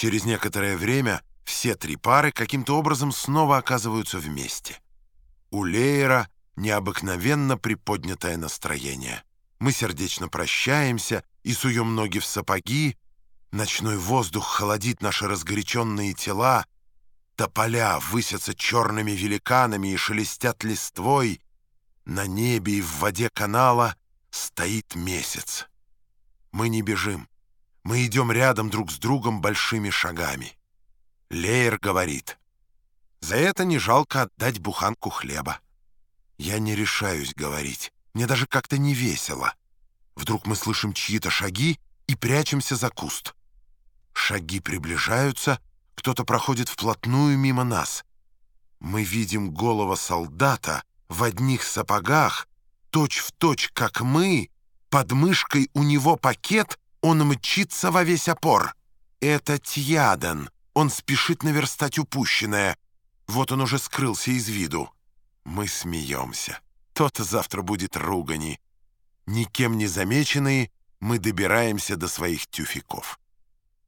Через некоторое время все три пары каким-то образом снова оказываются вместе. У Лейера необыкновенно приподнятое настроение. Мы сердечно прощаемся и суем ноги в сапоги. Ночной воздух холодит наши разгоряченные тела. Тополя высятся черными великанами и шелестят листвой. На небе и в воде канала стоит месяц. Мы не бежим. Мы идем рядом друг с другом большими шагами. Леер говорит, «За это не жалко отдать буханку хлеба». Я не решаюсь говорить. Мне даже как-то не весело. Вдруг мы слышим чьи-то шаги и прячемся за куст. Шаги приближаются, кто-то проходит вплотную мимо нас. Мы видим голого солдата в одних сапогах, точь-в-точь, точь, как мы, под мышкой у него пакет, он мчится во весь опор. Это Тьяден. Он спешит наверстать упущенное. Вот он уже скрылся из виду. Мы смеемся. То-то завтра будет ругани. Никем не замеченные, мы добираемся до своих тюфяков.